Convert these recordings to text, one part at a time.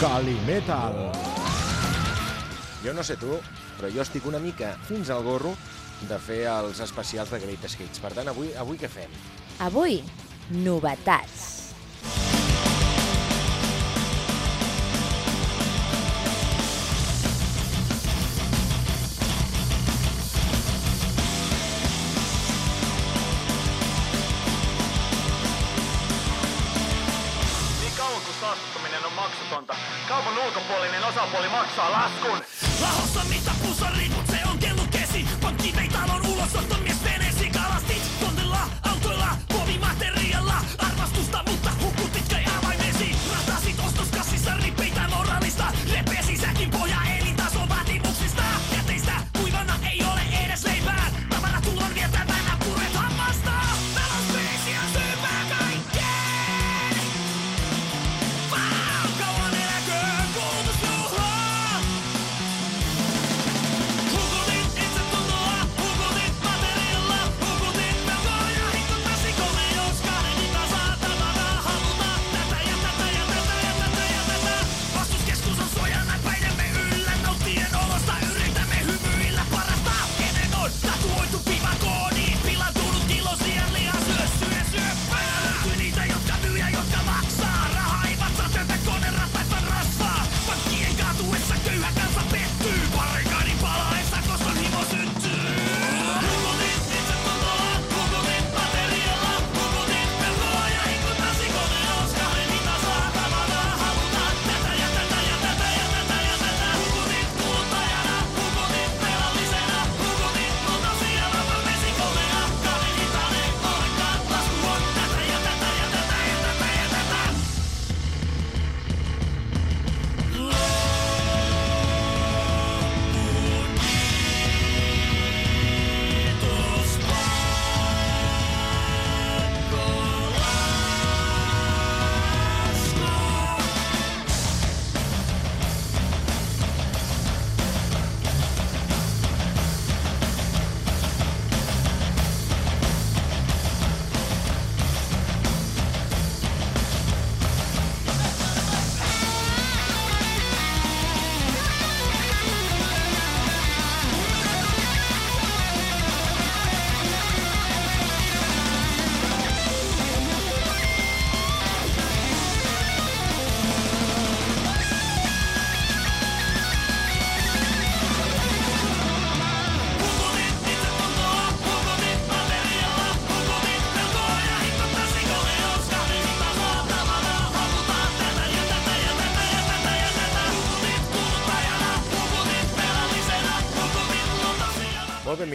Calimetal. Jo no sé tu, però jo estic una mica fins al gorro de fer els especials de Greatest Hits. Per tant, avui, avui què fem? Avui, novetats. Osapuoli maksaa laskun. Lahossa mitä pusari, mut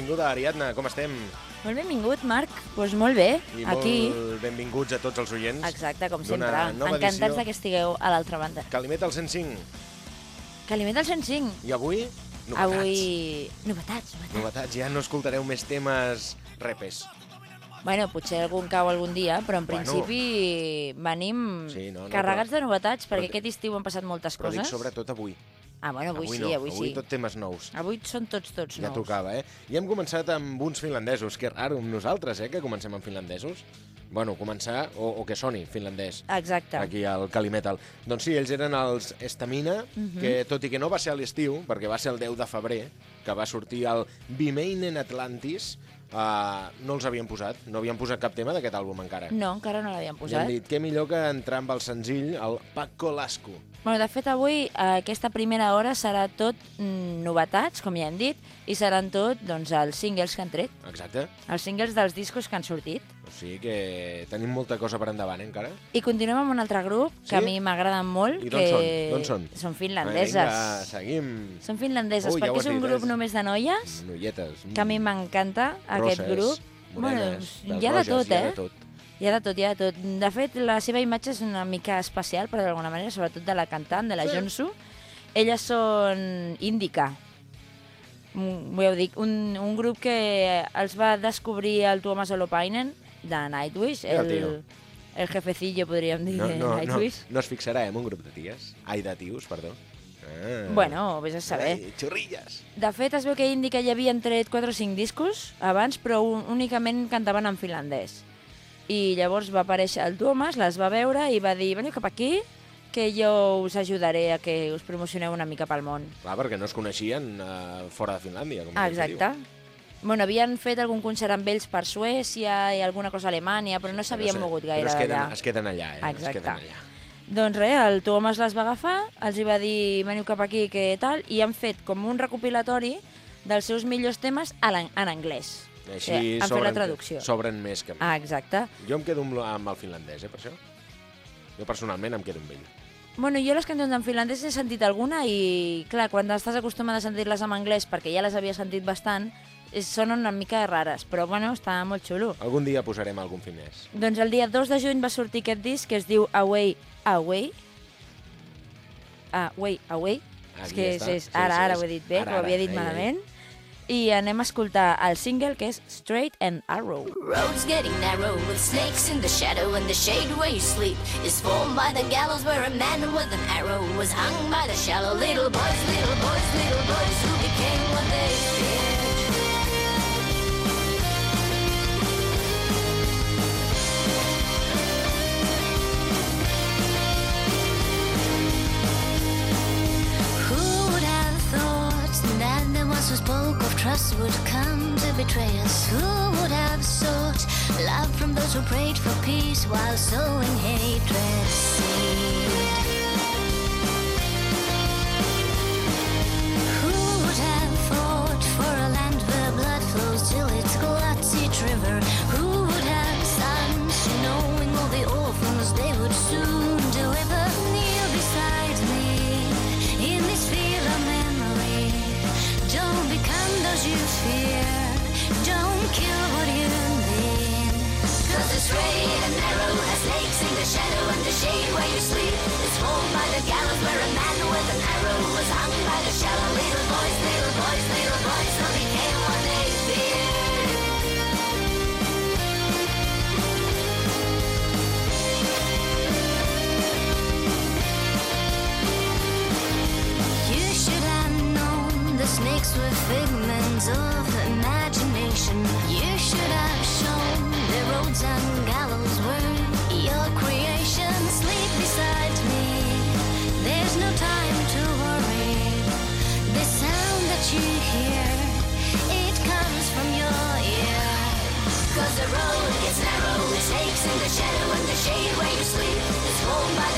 benvinguda, Ariadna, com estem? Molt benvingut, Marc. Doncs pues molt bé, I aquí. molt benvinguts a tots els oients. Exacte, com sempre. Encantats edició. que estigueu a l'altra banda. Calimet al 105. Calimet al 105. I avui, novetats. Avui... Novetats, novetats. Novetats, ja no escoltareu més temes repes. Bueno, potser algun cau algun dia, però en Bueno. principi venim Sí, no, no, carregats però- de novetats, però perquè di- aquest estiu han passat moltes Però coses. dic sobretot avui. Ah, bueno, avui, sí, no, avui, avui sí. tot temes nous. Avui són tots, tots Ja nous. tocava, eh? I hem començat amb uns finlandesos, que raro amb nosaltres, eh, que comencem amb finlandesos. Bueno, començar, o, o que soni finlandès. Exacte. aquí al Calimetal. Doncs sí, ells eren els Estamina, Mhm. que tot i que no va ser a l'estiu, perquè va ser el 10 de febrer, que va sortir el Vimeinen Atlantis, uh, no els havien posat, no havien posat cap tema d'aquest àlbum encara. No, encara no I l'havien han posat. dit, què millor que entrar amb el senzill, el Paco Lasco. Bueno, de fet, avui eh, aquesta primera hora serà tot mm, novetats, com ja hem dit, i seran tot doncs, els singles que han tret, Exacte. els singles dels discos que han sortit. O sigui que tenim molta cosa per endavant, eh, encara. I continuem amb un altre grup que Sí? a mi m'agraden molt. I que són? D'on són? Són finlandeses. Vinga, seguim. Són finlandeses, Ui, ja ho perquè és un dit, grup eh? només de noies, Noietes. que a mi m'encanta aquest grup. morenes, bueno, hi ha de roges, tot, hi ha eh? de tot. Hi ha de tot, hi ha de tot. De fet, la seva imatge és una mica especial, però d'alguna manera, sobretot de la cantant, de la Sí. Jonsu. Elles són Índica. Mm, Ho dic, un, un grup que els va descobrir el Tuomas Olopainen, de Nightwish, el, tio. el jefecillo, podríem dir, No, de no, no, Nightwish. no es fixarà en un grup de ties. Ai, de tios, perdó. Ah. Bueno, vés a saber. Ai, xorrilles. De fet, es veu que Índica ja havien tret 4 o 5 discos abans, però un, únicament cantaven en finlandès. I llavors va aparèixer el Thomas, les va veure i va dir, veniu cap aquí, que jo us ajudaré a que us promocioneu una mica pel món. Clar, perquè no es coneixien uh, fora de Finlàndia, com Ah, exacte. diu. Bueno, havien fet algun concert amb ells per Suècia i alguna cosa a Alemanya, però no s'havien Però se- mogut gaire Però es queden, d'allà. es queden allà, eh? Exacte. Es queden allà. Doncs res, el Thomas les va agafar, els hi va dir veniu cap aquí, que tal, i han fet com un recopilatori dels seus millors temes en anglès. Així han fet la sobren, traducció. sobren més que... Ah, exacte. Jo em quedo amb, amb el finlandès, eh, per això. Jo personalment em quedo amb ell. Bueno, jo les cançons en finlandès he sentit alguna i, clar, quan estàs acostumada a sentir-les en anglès, perquè ja les havia sentit bastant, és, sonen una mica rares, però bueno, està molt xulo. Algun dia posarem algun finès. Doncs el dia 2 de juny va sortir aquest disc que es diu Away, Away. Away, Away. és Aquí que és, és, Sí, ara, sí, ara és- ho he dit bé, ara, que ho havia ara, dit ei, ei. malament. I anem a escoltar el single que és Straight and Arrow. Road's getting narrow with snakes in the shadow and the shade where you sleep is formed by the gallows where a man with an arrow was hung by the shallow little boys, little boys, little boys who became what they feared. Trust would come to betray us? Who would have sought love from those who prayed for peace while sowing hatred straight and narrow has snakes in the shadow and the shade where you sleep. It's formed by the gallows where a man with an arrow was hung by the shallow little boys, little boys, little boys who became what they feared. You should have known the snakes were figments of in the shadow and the shade where you sleep. It's formed by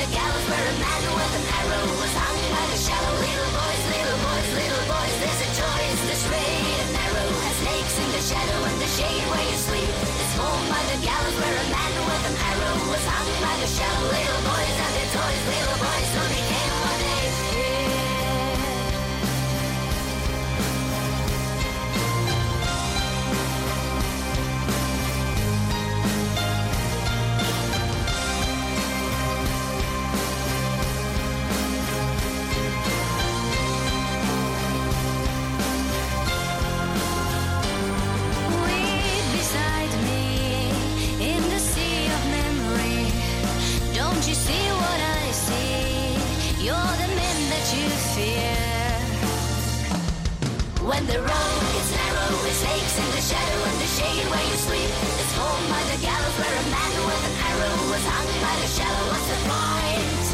the road gets narrow, it snakes in the shadow and the shade where you sleep. It's formed by the gallows where a man with an arrow was hung by the shallow. What's the point?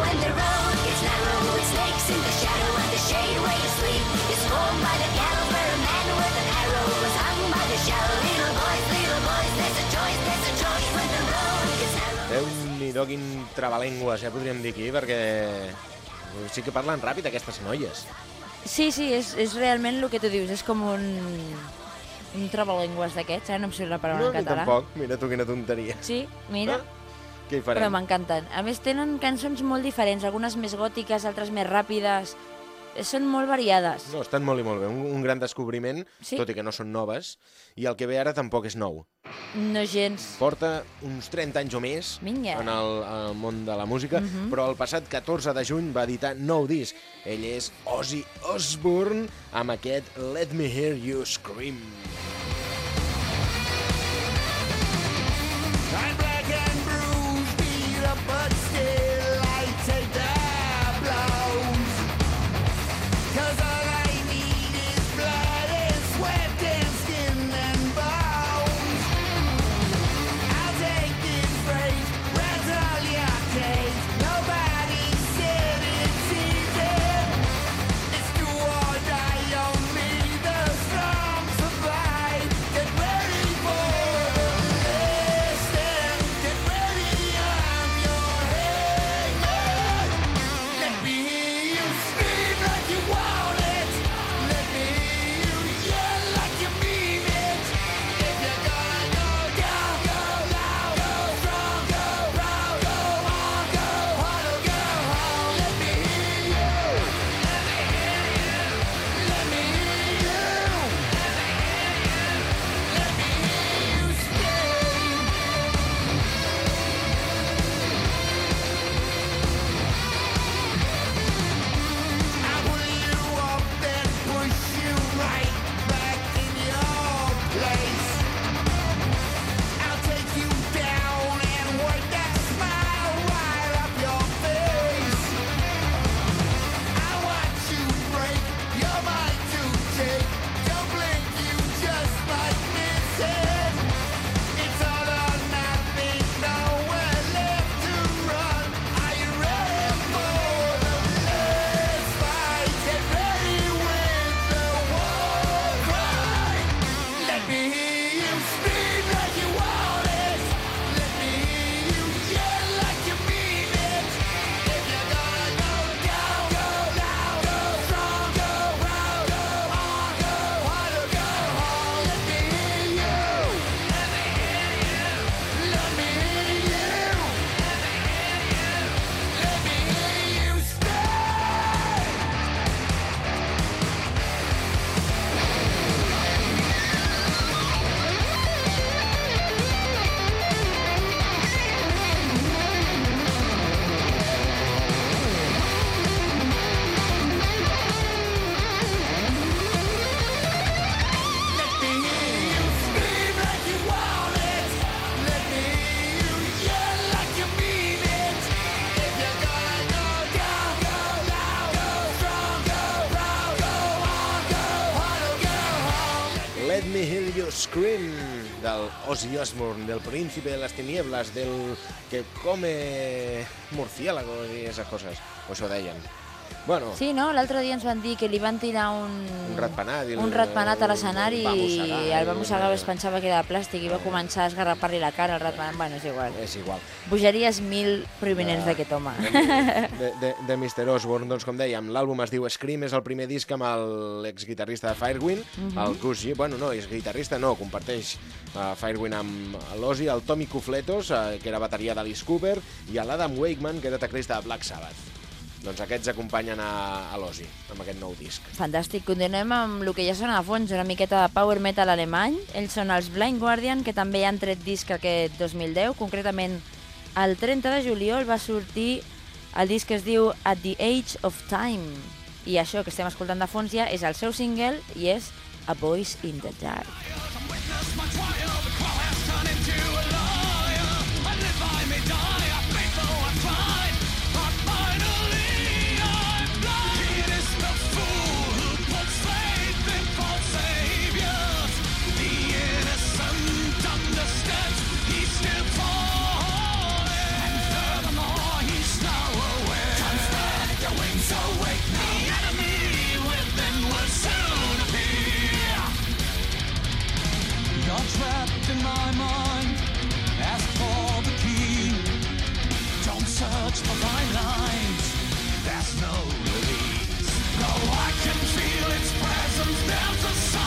When the road gets narrow, it snakes in the shadow and the shade where you sleep. It's formed by the gallows where a man with an arrow was hung by the shallow. Little boys, little boys, there's a choice, there's a choice when the road gets narrow. Déu-n'hi-do quin trabalengües, ja podríem dir aquí, perquè sí que parlen ràpid aquestes noies. Sí, sí, és, és realment el que tu dius, és com un, un trabalengües d'aquests, eh? no em surt la paraula No, en ni català. tampoc, mira tu quina tonteria. Sí, mira, Què hi però m'encanten. A més, tenen cançons molt diferents, algunes més gòtiques, altres més ràpides. Són molt variades. No, estan molt i molt bé. Un, un gran descobriment, Sí. tot i que no són noves, i el que ve ara tampoc és nou. No gens. Porta uns 30 anys o més Vinga. en el, el món de la música, Mhm. però el passat 14 de juny va editar nou disc. Ell és Ozzy Osbourne amb aquest Let Me Hear You Scream. I'm black and bruised, beat up, but still Ozzy Osbourne, del príncipe de las tinieblas, del que come murciélagos i esas coses. O això deien. Bueno, Sí, no? L'altre dia ens van dir que li van tirar un... Un ratpenat el- Un ratpenat a l'escenari el va mossegar i el va mossegar, es pensava que era de plàstic i va començar a esgarrapar-li la cara al ratpenat. Bueno, és igual. és igual. Bogeries mil provinents Ah. d'aquest home. De, de, de Mr. Osborne, doncs com dèiem, l'àlbum es diu Scream, és el primer disc amb l'exguitarrista de Firewind, el Gus G, bueno, no, és guitarrista, no, comparteix uh, Firewind amb l'Ozzy, el Tommy Cufletos, uh, que era bateria d'Alice Cooper, i l'Adam Wakeman, que era teclista de Black Sabbath. Doncs aquests acompanyen a, a l'Ozzy, amb aquest nou disc. Fantàstic. Continuem amb el que ja sona a fons, una miqueta de power metal alemany. Ells són els Blind Guardian, que també han tret disc aquest 2010. Concretament, el 30 de juliol va sortir el disc que es diu At the Age of Time. I això que estem escoltant de fons ja és el seu single i és A Voice in the Dark. Don't search fine lines. There's no release. Though I can feel its presence, there's a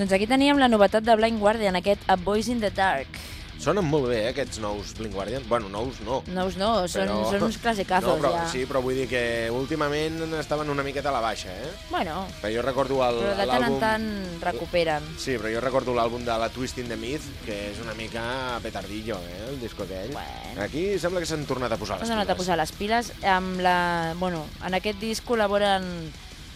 Doncs aquí teníem la novetat de Blind Guardian, aquest A Voice in the Dark. Sonen molt bé, eh, aquests nous Blind Guardian. Bueno, nous no. Nous no, són, però- són uns classicazos, no, però, ja. Sí, però vull dir que últimament estaven una miqueta a la baixa, eh? Bueno, Però jo recordo el- però de tant en l'àlbum... tant recuperen. Sí, però jo recordo l'àlbum de la Twist in the Myth, que és una mica petardillo, eh, el disco aquell. Bueno. Aquí sembla que s'han tornat a posar les S'han anat a piles. posar les piles. Amb la, bueno, en aquest disc col·laboren,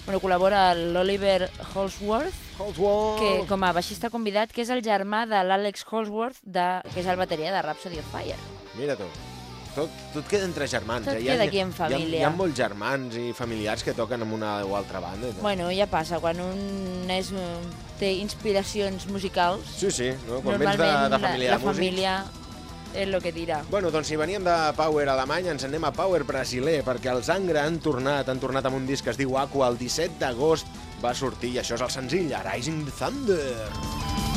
bueno, col·labora l'Oliver Holsworth, Holdsworth! que com a baixista convidat, que és el germà de l'Àlex Holsworth, de, que és el bateria de Rhapsody of Fire. Mira tu. Tot, tot queda entre germans. Tot eh? queda aquí en Hi ha, família. hi ha molts germans i familiars que toquen amb una o altra banda. tot. Bueno, ja passa, quan un és, té inspiracions musicals, Sí, sí, no? quan vens de, de família la, de la músics. família és el que dirà. Bueno, doncs si veníem de Power alemany, ens anem a Power brasiler, perquè els Angra han tornat, han tornat amb un disc que es diu Aqua, el 17 d'agost va sortir, i això és el senzill, Rising Thunder.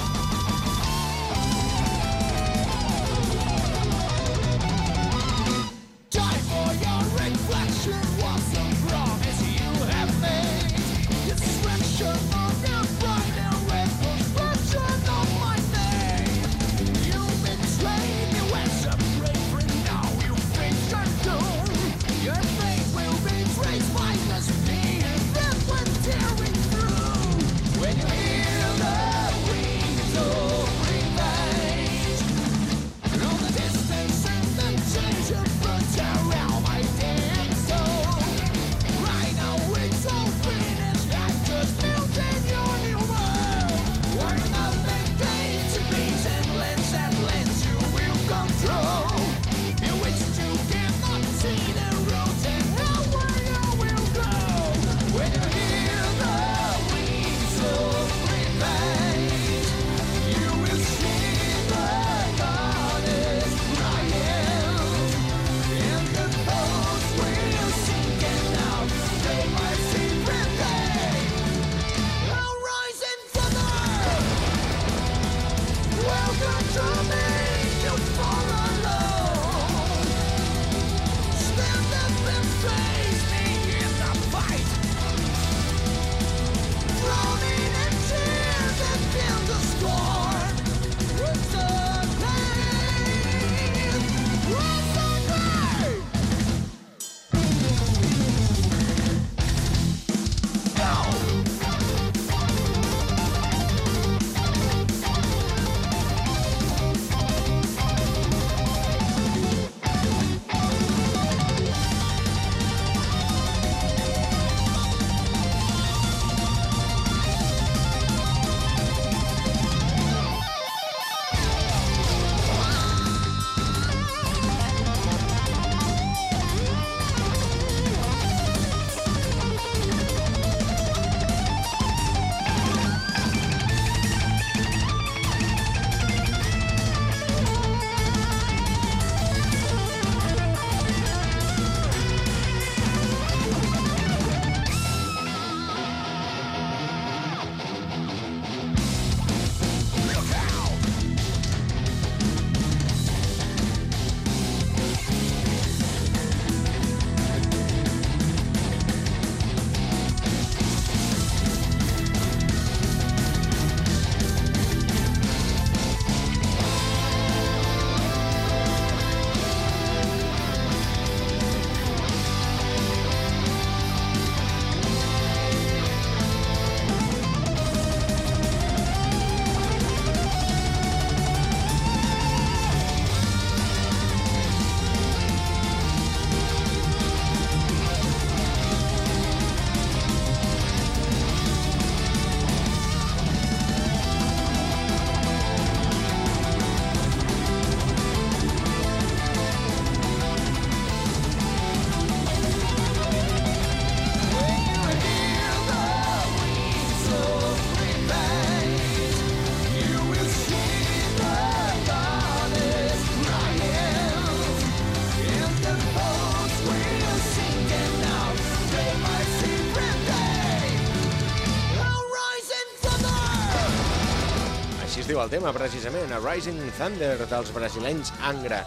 Diu el tema, precisament, a Rising Thunder dels brasilenys Angra.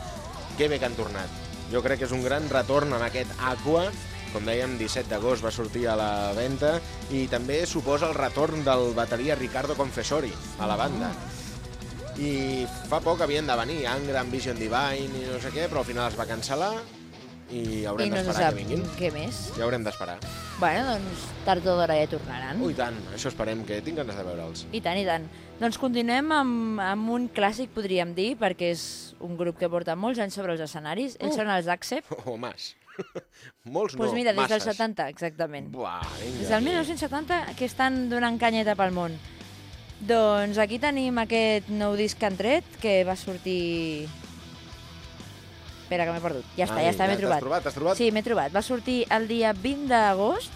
Que bé que han tornat. Jo crec que és un gran retorn amb aquest Aqua, Com dèiem, 17 d'agost va sortir a la venda i també suposa el retorn del bateria Ricardo Confessori a la banda. I fa poc havien de venir Angra, Vision Divine i no sé què, però al final es va cancel·lar i haurem no d'esperar que vinguin. què més. Ja haurem d'esperar. Bueno, doncs tard o d'hora ja tornaran. Ui, tant, això esperem, que tinc ganes de veure'ls. I tant, i tant. Doncs continuem amb, amb un clàssic, podríem dir, perquè és un grup que porta molts anys sobre els escenaris. Ells Uh. són els Accept. O mas. Molts Doncs no, mira, des del masses. 70, exactament. Buah, vinga. Des del 1970 que estan donant canyeta pel món. Doncs aquí tenim aquest nou disc que han tret, que va sortir... Espera, que m'he perdut. Ja està, Ai, ja està, m'he t'has trobat. trobat, trobat? Sí, m'he trobat. Va sortir el dia 20 d'agost.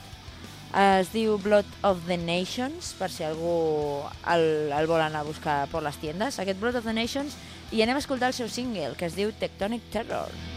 Es diu Blood of the Nations, per si algú el, el vol anar a buscar per les tiendes. Aquest Blood of the Nations. I anem a escoltar el seu single, que es diu Tectonic Terror. Back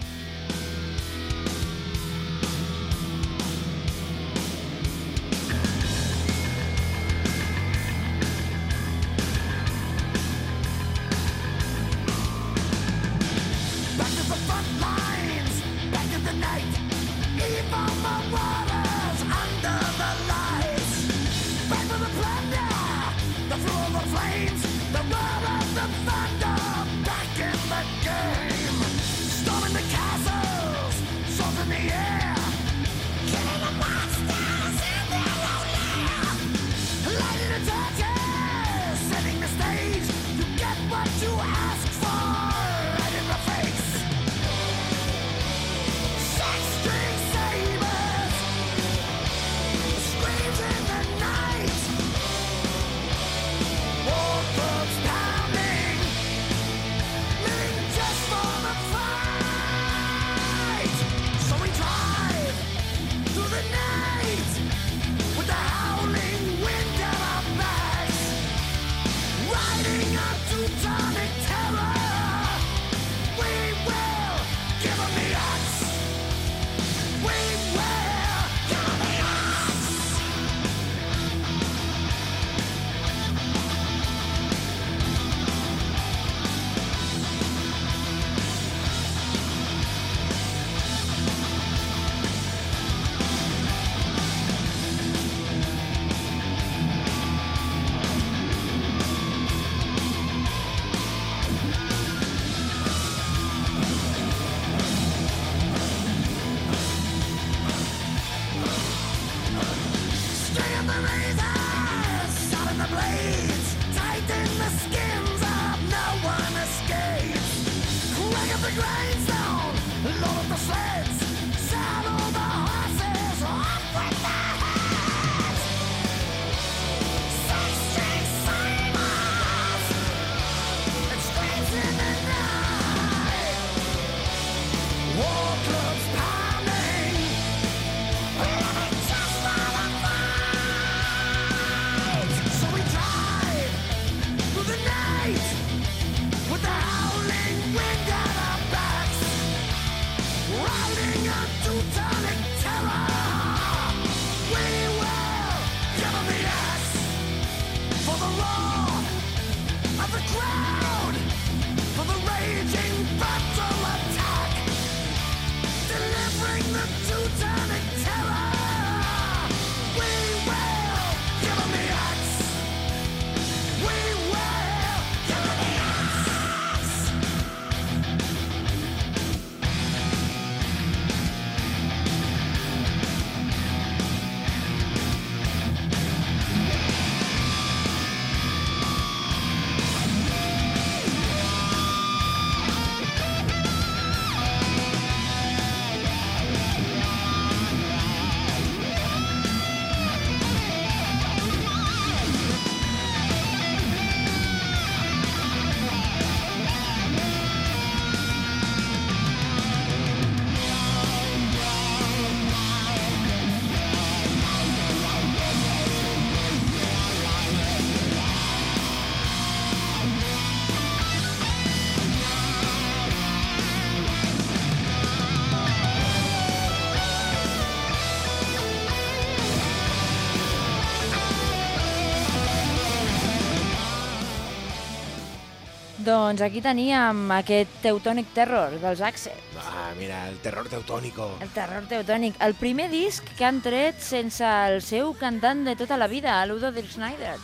Doncs aquí teníem aquest Teutonic Terror dels Accept. Ah, mira, el terror teutònico. El terror teutònic. El primer disc que han tret sense el seu cantant de tota la vida, l'Udo Dirk Schneider,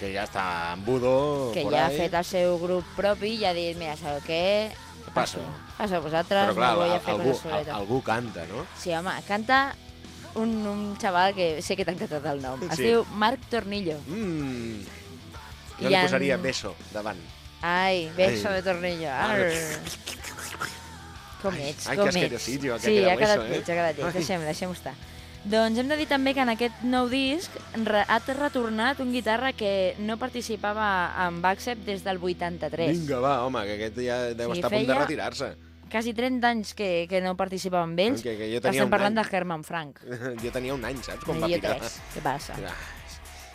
Que ja està en budo, que ja ha ahí. fet el seu grup propi i ha dit, mira, sabeu què? Passo. Passo a vosaltres, Però clar, no vull al- fer algú, coses al- algú canta, no? Sí, home, canta un, un xaval que sé que t'ha encantat el nom. Es Sí. diu Marc Tornillo. Mm. Jo li en- posaria beso davant. Ai, beso Ai. de Tornillo. Arr. Com ets, Ai, com que ets. asquerosito, ha Sí, quedat ha quedat eso, eh? lleig, ha quedat lleig. Deixem, deixem estar. Doncs hem de dir també que en aquest nou disc ha retornat un guitarra que no participava en Accept des del 83. Vinga, va, home, que aquest ja deu Sí, estar a punt de retirar-se. Quasi 30 anys que, que no participava amb ells. Que- que jo tenia Estem parlant any. de Herman Frank. Jo tenia un any, saps, quan va jo picar. tres. Què passa?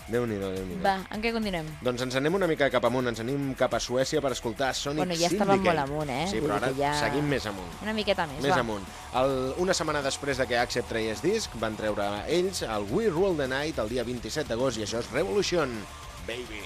Ah, Déu-n'hi-do, Déu-n'hi-do. Va, en què continuem? Doncs ens anem una mica cap amunt, ens anem cap a Suècia per escoltar Sonic Bueno, ja Syndicate. estàvem molt amunt, eh? Sí, Vull però dir ara que ja- seguim més amunt. Una miqueta més, Més va. amunt. El, una setmana després de que Accept traies disc, van treure ells el We Rule the Night el dia 27 d'agost i això és Revolution, baby.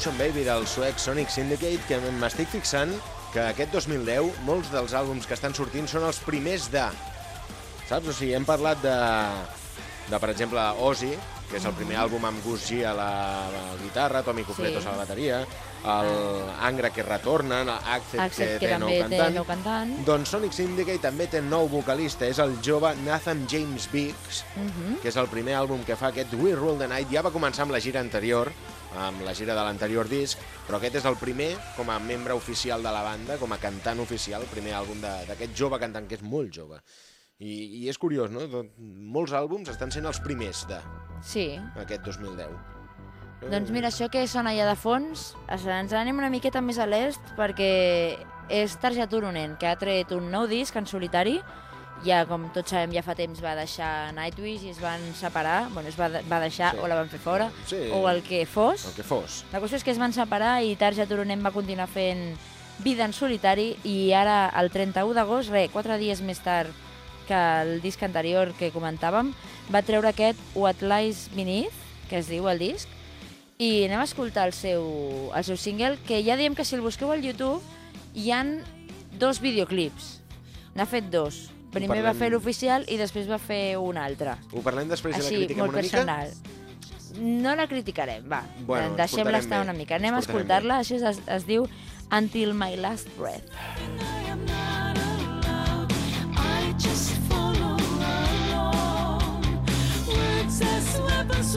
Revolution Baby del suec Sonic Syndicate que m'estic fixant que aquest 2010 molts dels àlbums que estan sortint són els primers de... Saps? O sigui, hem parlat de, de per exemple, Ozzy, que és el primer àlbum amb Gus G a la, a la guitarra, Tommy Cufletos Sí. a la bateria, el Angra que retorna, Accent, Accept, que, que té nou té cantant. nou cantant. Doncs Sonic Syndicate també té nou vocalista, és el jove Nathan James Biggs, Mhm. que és el primer àlbum que fa aquest We Rule the Night. Ja va començar amb la gira anterior, amb la gira de l'anterior disc, però aquest és el primer com a membre oficial de la banda, com a cantant oficial, el primer àlbum de- d'aquest jove cantant, que és molt jove. I, I és curiós, no? Molts àlbums estan sent els primers Sí. d'aquest 2010. Doncs mira, això que sona allà de fons, ens anem una miqueta més a l'est perquè és Tarja Turunen, que ha tret un nou disc en solitari. Ja, com tots sabem, ja fa temps va deixar Nightwish i es van separar. Bueno, es va, de- va deixar Sí. o la van fer fora, Sí. o el que fos. El que fos. La qüestió és que es van separar i Tarja Turunen va continuar fent vida en solitari i ara, el 31 d'agost, re, quatre dies més tard que el disc anterior que comentàvem, va treure aquest What Lies Beneath, que es diu el disc, i anem a escoltar el seu, el seu single, que ja diem que si el busqueu al YouTube hi han dos videoclips. N'ha fet dos. Primer parlem- va fer l'oficial i després va fer un altre. Ho parlem després de la Així, crítica molt una personal. No la criticarem, va. Bueno, Deixem-la estar bé, una mica. Anem a escoltar-la. Això es, es diu Until My Last Breath. Just follow along. Words as weapons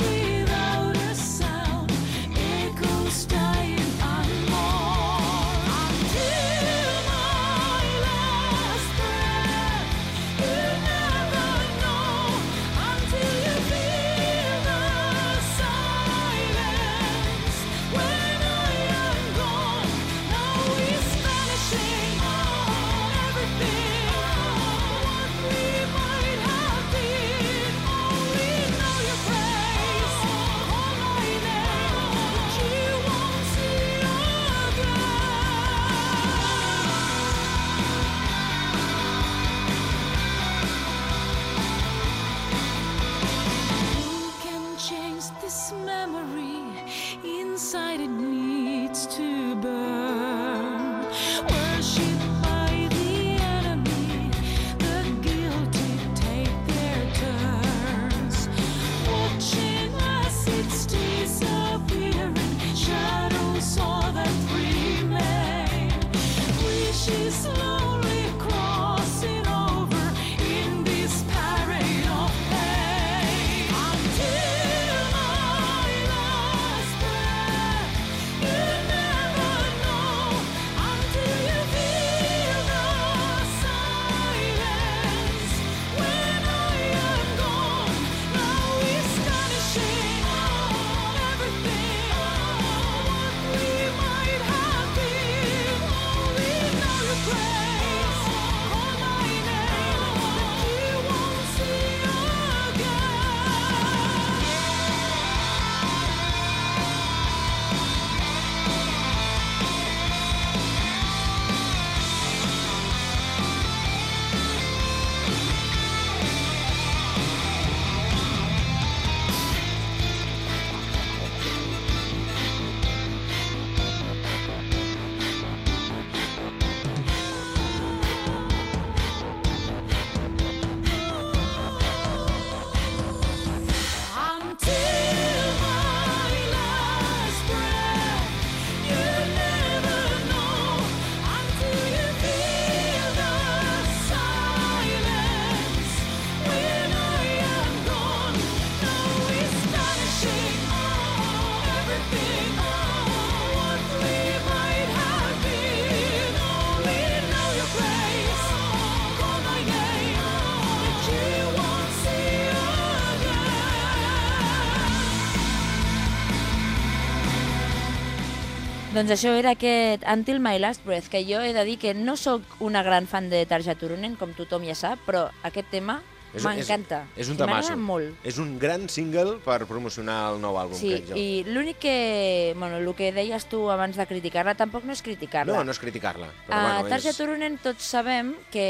Doncs això era aquest Until My Last Breath, que jo he de dir que no sóc una gran fan de Tarja Turunen, com tothom ja sap, però aquest tema m'encanta. És, és un tamasso. molt. És un gran single per promocionar el nou àlbum, Sí, crec jo. i l'únic que... Bueno, el que deies tu abans de criticar-la, tampoc no és criticar-la. No, no és criticar-la. A bueno, Tarja és... Turunen tots sabem que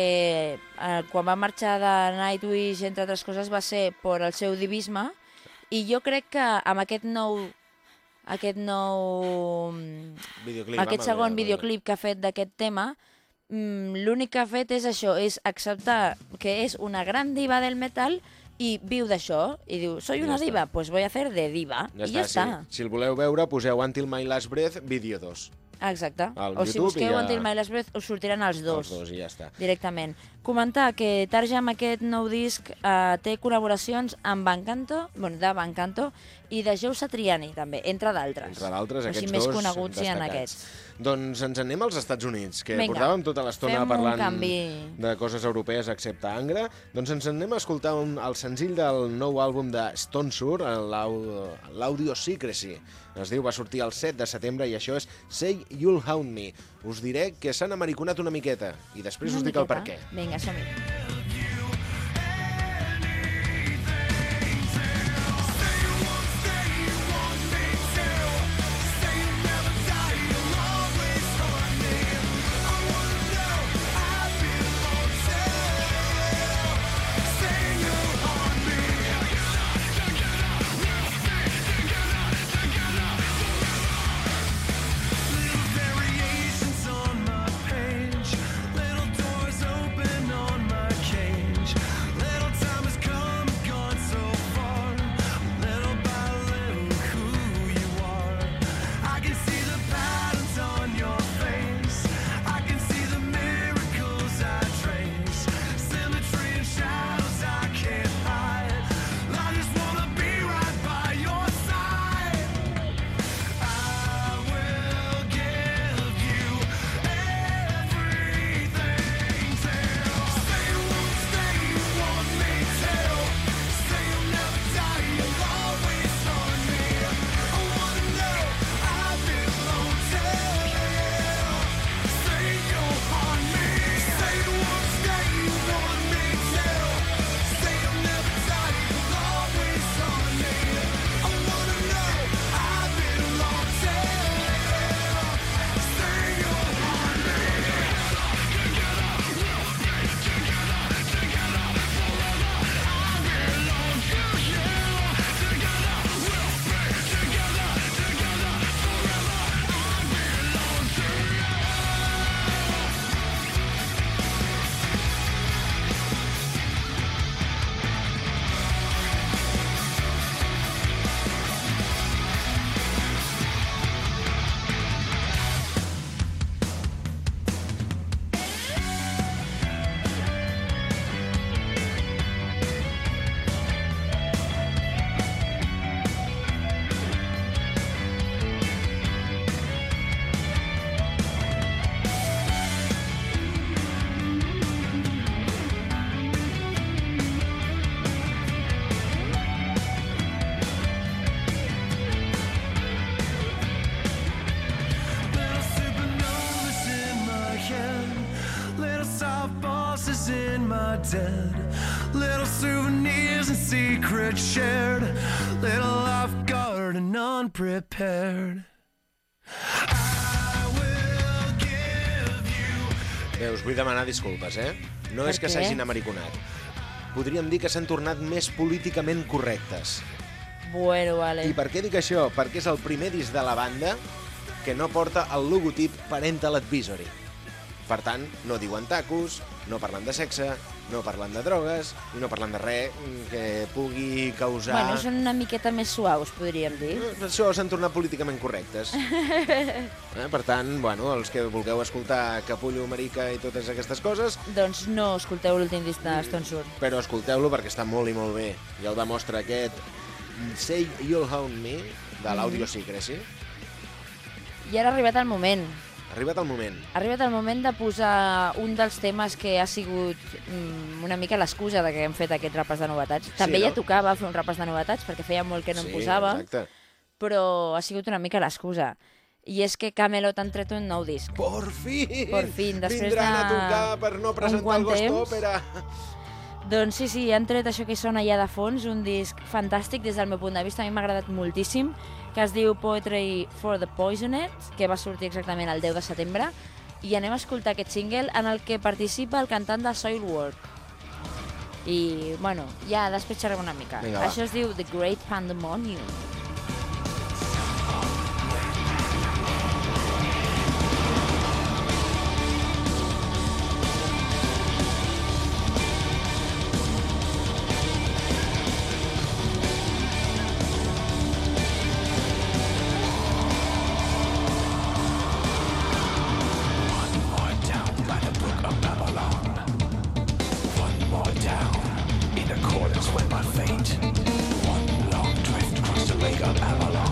eh, quan va marxar de Nightwish, entre altres coses, va ser per el seu divisme i jo crec que amb aquest nou aquest nou Videoclip, aquest segon bé. videoclip que ha fet d'aquest tema mm, l'únic que ha fet és això, és acceptar que és una gran diva del metal i viu d'això, i diu, soy Ja una està. diva, pues voy a hacer de diva, Ja i ja està, està. Si, si el voleu veure, poseu Until My Last Breath, vídeo 2. Exacte. Al o si YouTube busqueu i ja- Until My Last Breath us sortiran els dos. Els dos, i ja està. directament. Comentar que Tarja amb aquest nou disc eh, té col·laboracions amb Bancanto, bueno, de Bancanto, i de Joe Satriani, també, entre d'altres. Entre d'altres, Així aquests més dos coneguts hi ha destacats. aquests. Doncs ens anem als Estats Units, que Vinga, portàvem tota l'estona parlant canvi. de coses europees excepte Angra. Doncs ens anem a escoltar un, el senzill del nou àlbum de Stone l'au- l'Audio Secrecy. Es diu, va sortir el 7 de setembre i això és Say You'll Hound Me. Us diré que s'han americonat una miqueta i després Una us dic el per miqueta. què. Vinga, som-hi. Den. Little souvenirs and secrets shared. Little off guard and unprepared. I will give you Bé, us vull demanar disculpes, eh? No Per és que s'hagin americonat. Podríem dir que s'han tornat més políticament correctes. Bueno, vale. I per què dic això? Perquè és el primer disc de la banda que no porta el logotip Parental Advisory. Per tant, no diuen tacos, no parlen de sexe, no parlen de drogues i no parlen de res que pugui causar... Bueno, són una miqueta més suaus, podríem dir. Per Això s'han tornat políticament correctes. eh? Per tant, bueno, els que vulgueu escoltar Capullo, Marica i totes aquestes coses, Doncs no escolteu l'últim disc de Stone Sour. però escolteu-lo perquè està molt i molt bé. I el demostra aquest Say You'll Haunt Me, de l'Audio Secrecy. I ara ha arribat el moment. Arribat el moment. Ha arribat el moment de posar un dels temes que ha sigut mm, una mica l'excusa de que hem fet aquest repàs de novetats. També no? ja tocava fer un repàs de novetats, perquè feia molt que no sí, en posava, Exacte. però ha sigut una mica l'excusa. I és que Camelot han tret un nou disc. Por fin! Por fin, després Vindran a de tocar per no presentar el Ghost. Opera. Doncs sí, sí, han tret això que sona ja de fons, un disc fantàstic des del meu punt de vista, a mi m'ha agradat moltíssim, que es diu Poetry for the Poisoned, que va sortir exactament el 10 de setembre, i anem a escoltar aquest single en el que participa el cantant de Soilwork. I, bueno, ja després xerrem una mica. Vinga, va. Això es diu The Great Pandemonium. accordance with my fate. One long drift across the lake of Avalon.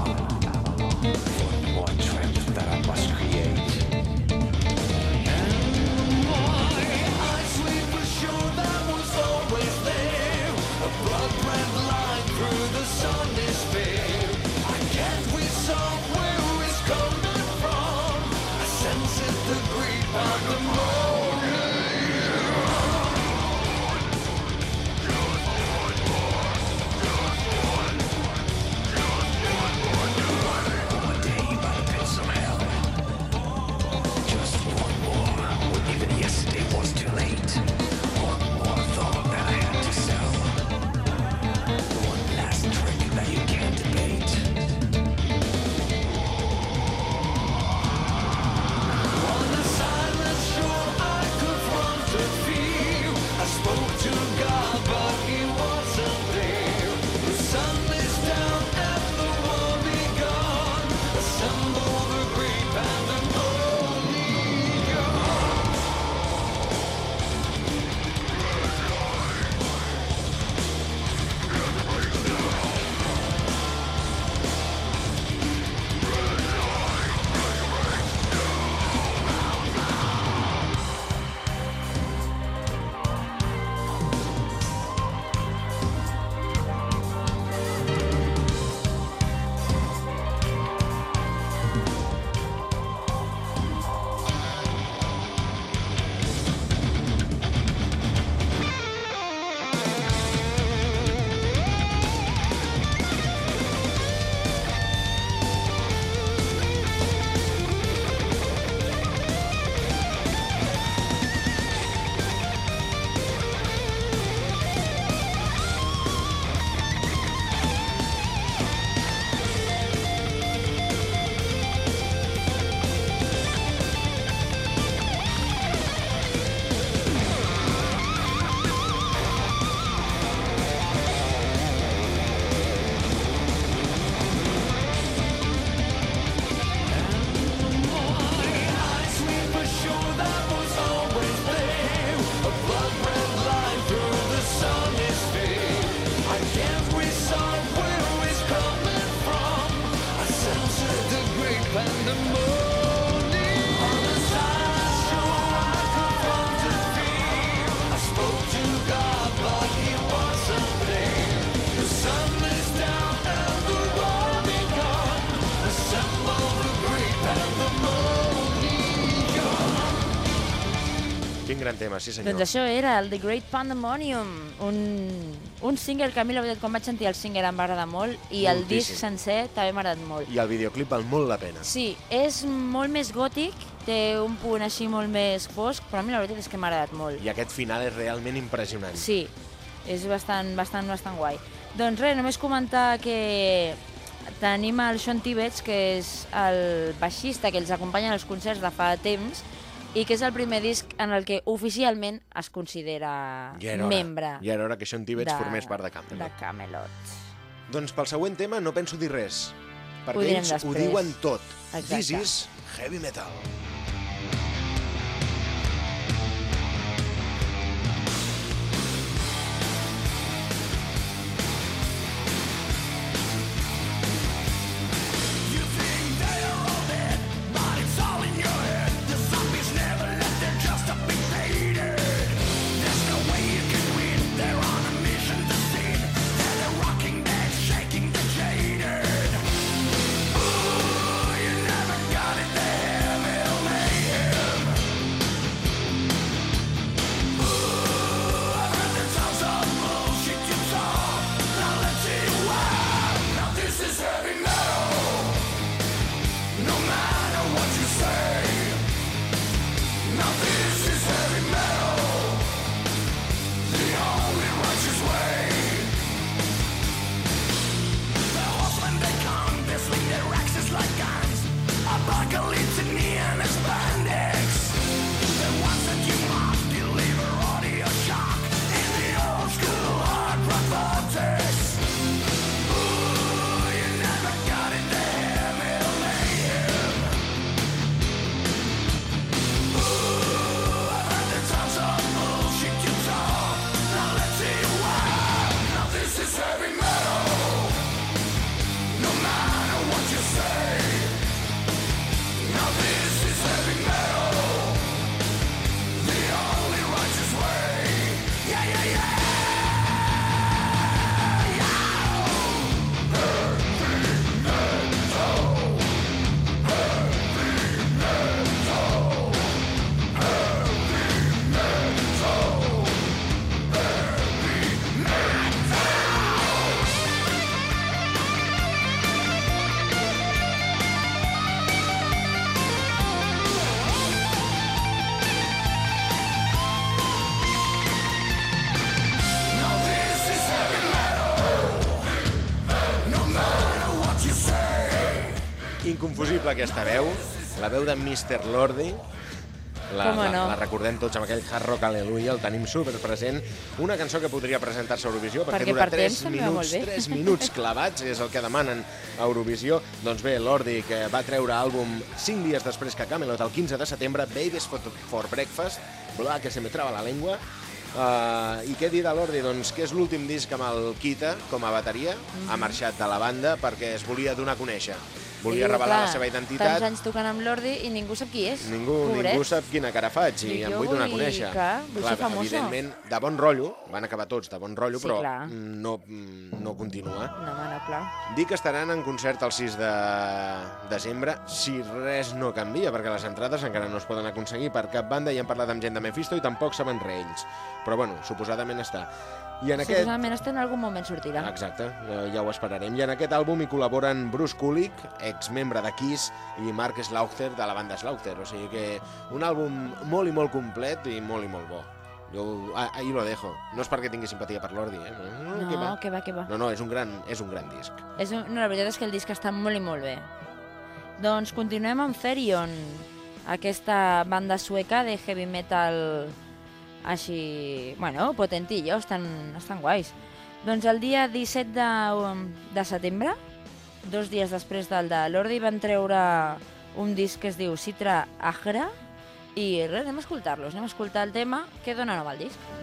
Tema, sí senyor. Doncs això era el The Great Pandemonium, un, un single que a mi la veritat quan vaig sentir el single em va agradar molt i el disc Moltíssim. sencer també m'ha agradat molt. I el videoclip val molt la pena. Sí, és molt més gòtic, té un punt així molt més fosc, però a mi la veritat és que m'ha agradat molt. I aquest final és realment impressionant. Sí, és bastant, bastant, bastant guai. Doncs res, només comentar que tenim el Sean Tibets, que és el baixista que els acompanya als concerts de fa temps i que és el primer disc en el que oficialment es considera Ja era hora. membre Ja era hora que Sean Tibets formés part de Camelot. De Camelot. Doncs pel següent tema no penso dir res, perquè Ho ells ho després. diuen tot. Exacte. This is heavy metal. Aquesta veu, la veu de Mr. Lordi, la, Com la, no? la recordem tots amb aquell Hard Rock Aleluia, el tenim super present. Una cançó que podria presentar-se a Eurovisió perquè, Perquè dura per 3 temps també va molt minuts, bé. 3 minuts clavats, és el que demanen a Eurovisió. Doncs bé, Lordi, que va treure àlbum 5 dies després que Camelot, el 15 de setembre, Babies for, for Breakfast, bla, que se me trava la llengua, Uh, I què dir de l'Ordi? Doncs que és l'últim disc amb el Kita com a bateria. Ha marxat de la banda perquè es volia donar a conèixer. Volia Diu, revelar clar, la seva identitat. Tants anys tocant amb l'Ordi i ningú sap qui és. Ningú, Pobret. ningú sap quina cara faig i Diu, em vull donar a conèixer. clar, vull ser famosa. Evidentment, de bon rotllo, van acabar tots de bon rotllo, Sí, però clar. no, mm, no continua. No, no, clar. Dic que estaran en concert el 6 de desembre, si res no canvia, perquè les entrades encara no es poden aconseguir per cap banda i hem parlat amb gent de Mephisto i tampoc saben res ells. Però bueno, suposadament està. I en aquest... Suposadament està en algun moment sortirà. Exacte, ja, ho esperarem. I en aquest àlbum hi col·laboren Bruce Kulick, exmembre de Kiss, i Mark Slaughter, de la banda Slaughter. O sigui que un àlbum molt i molt complet i molt i molt bo. Jo ah, ahí lo dejo. No és perquè tingui simpatia per l'Ordi, eh? No, No, què va? que va, que va. No, no, és un gran, és un gran disc. És un... No, la veritat és que el disc està molt i molt bé. Doncs continuem amb Therion, aquesta banda sueca de heavy metal així, bueno, potentillo, estan, estan guais. Doncs el dia 17 de, um, de setembre, dos dies després del de l'Ordi, van treure un disc que es diu Citra Agra i res, anem a escoltar-los, anem a escoltar el tema que dona nom al disc.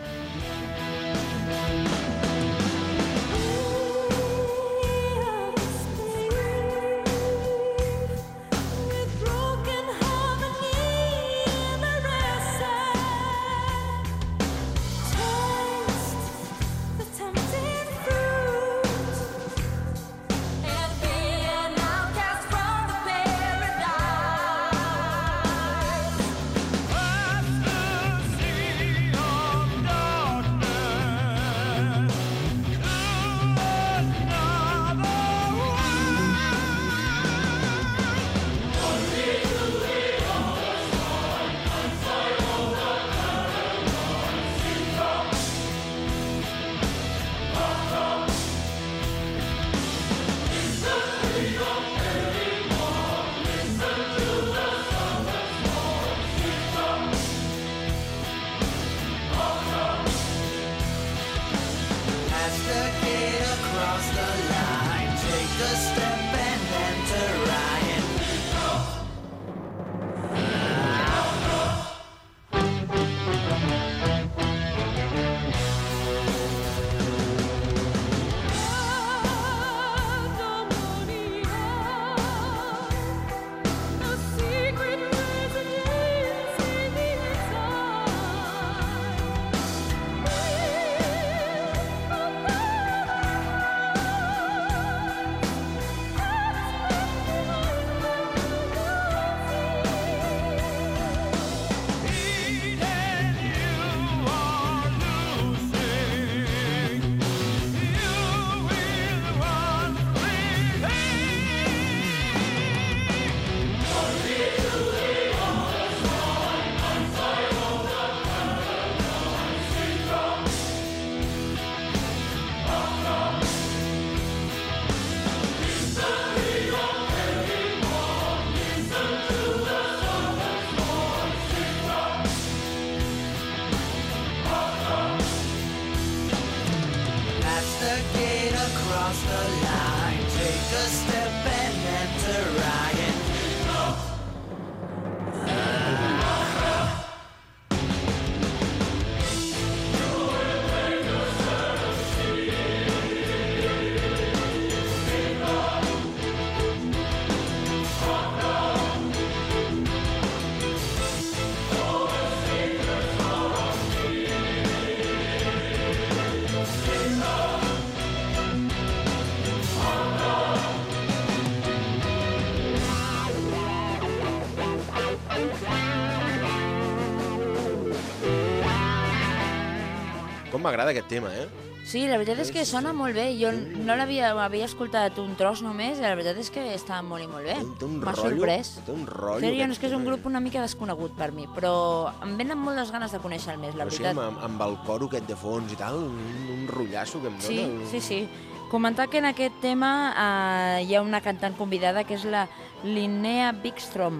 Com m'agrada aquest tema, eh? Sí, la veritat és que sona molt bé. Jo no l'havia havia escoltat un tros només la veritat és que està molt i molt bé. M'ha sorprès. té un rotllo aquest és que és un grup una mica desconegut per mi, però em venen moltes ganes de conèixer-el més, la sigui, veritat. amb, amb el coro aquest de fons i tal, un, un rotllasso que em dona. Sí, el- sí, sí. Comentar que en aquest tema eh, hi ha una cantant convidada que és la Linnea Bigstrom,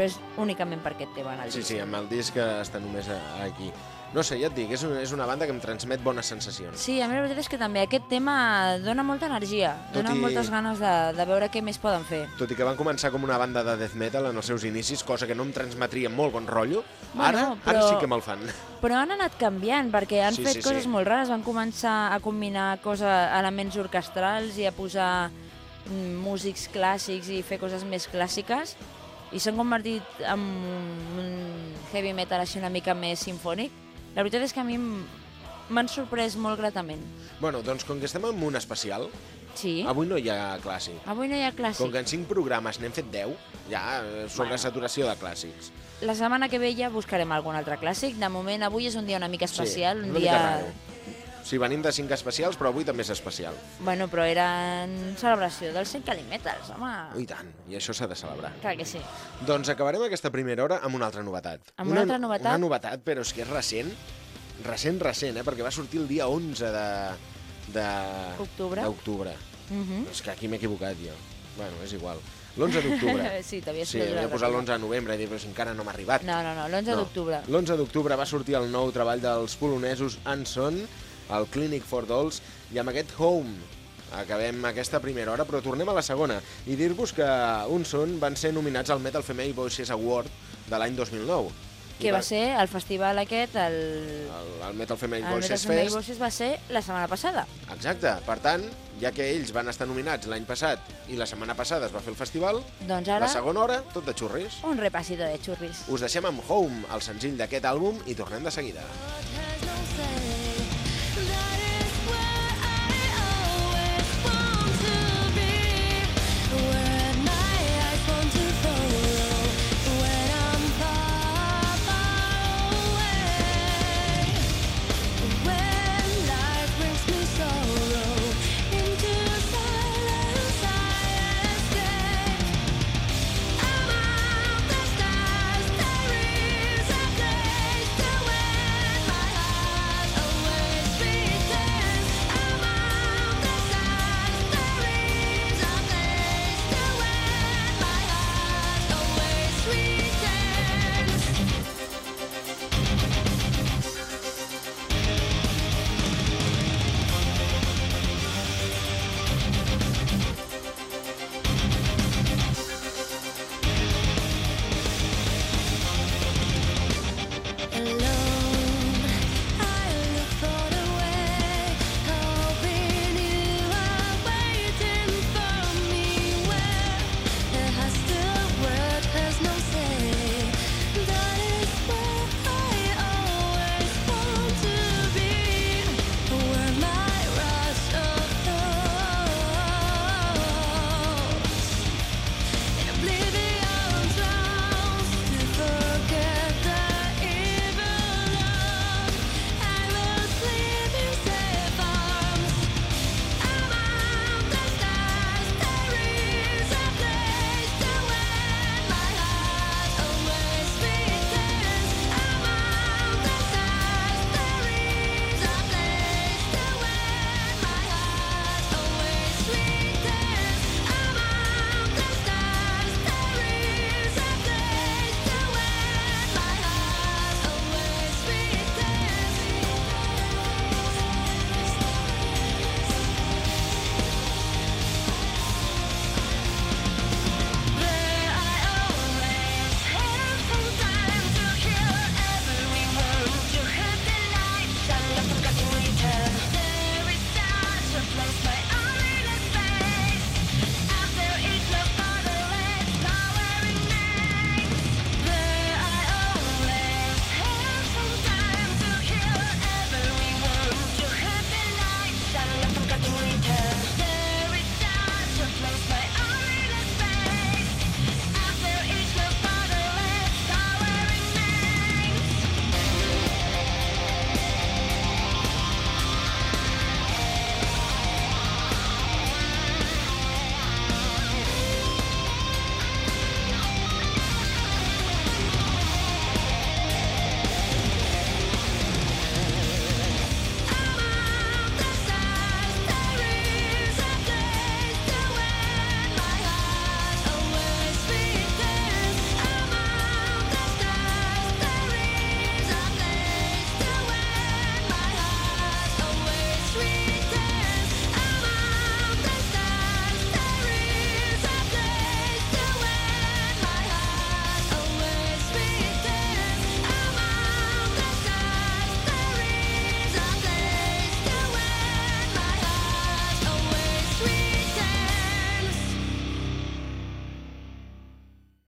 però és únicament per aquest tema Sí, sí, amb el disc que està només a- aquí. No sé, ja et dic, és una, és una banda que em transmet bones sensacions. Sí, a mi la veritat és que també aquest tema dona molta energia, Tot dona i- moltes ganes de, de veure què més poden fer. Tot i que van començar com una banda de death metal en els seus inicis, cosa que no em transmetria molt bon rotllo, Bueno, ara, ara però- sí que me'l fan. Però han anat canviant, perquè han Sí, fet sí, coses sí. molt rares, van començar a combinar cosa, elements orquestrals i a posar mm, músics clàssics i fer coses més clàssiques, i s'han convertit en un heavy metal així una mica més sinfònic. La veritat és que a mi m'han sorprès molt gratament. Bueno, doncs com que estem en un especial, Sí, avui no hi ha clàssic. avui no hi ha Com clàssic. que en 5 programes n'hem fet 10, ja eh, sobre Bueno. saturació de clàssics. La setmana que ve ja buscarem algun altre clàssic. De moment, avui és un dia una mica especial, sí, un dia... mica raro. Sí, venim de 5 especials, però avui també és especial. Bueno, però era en celebració dels 100 Calimetals, home. I tant, i això s'ha de celebrar. Clar que sí. Doncs acabarem aquesta primera hora amb una altra novetat. Amb una altra novetat? Una novetat, però és que és recent, recent, recent, eh? perquè va sortir el dia 11 de... de Octubre? D'octubre. Mhm. És que aquí m'he equivocat jo. Bueno, és igual. L'11 d'octubre. Sí, t'havies Sí, havia posat recorda. l'11 de novembre, i dir, però si encara no m'ha arribat. No, no, no, l'11 d'octubre. L'11 d'octubre va sortir el nou treball dels polonesos Anson, el Clinic for Dolls, i amb aquest Home acabem aquesta primera hora, però tornem a la segona i dir-vos que Unson van ser nominats al Metal Female Voices Award de l'any 2009. I Que va ser el festival aquest, el... El, el Metal Female El Voices Metal Fest. Voices va ser la setmana passada. Exacte. Per tant, ja que ells van estar nominats l'any passat i la setmana passada es va fer el festival, Doncs ara, la segona hora, tot de xurris. un repasito de xurris. Us deixem amb Home, el senzill d'aquest àlbum, i tornem de seguida. What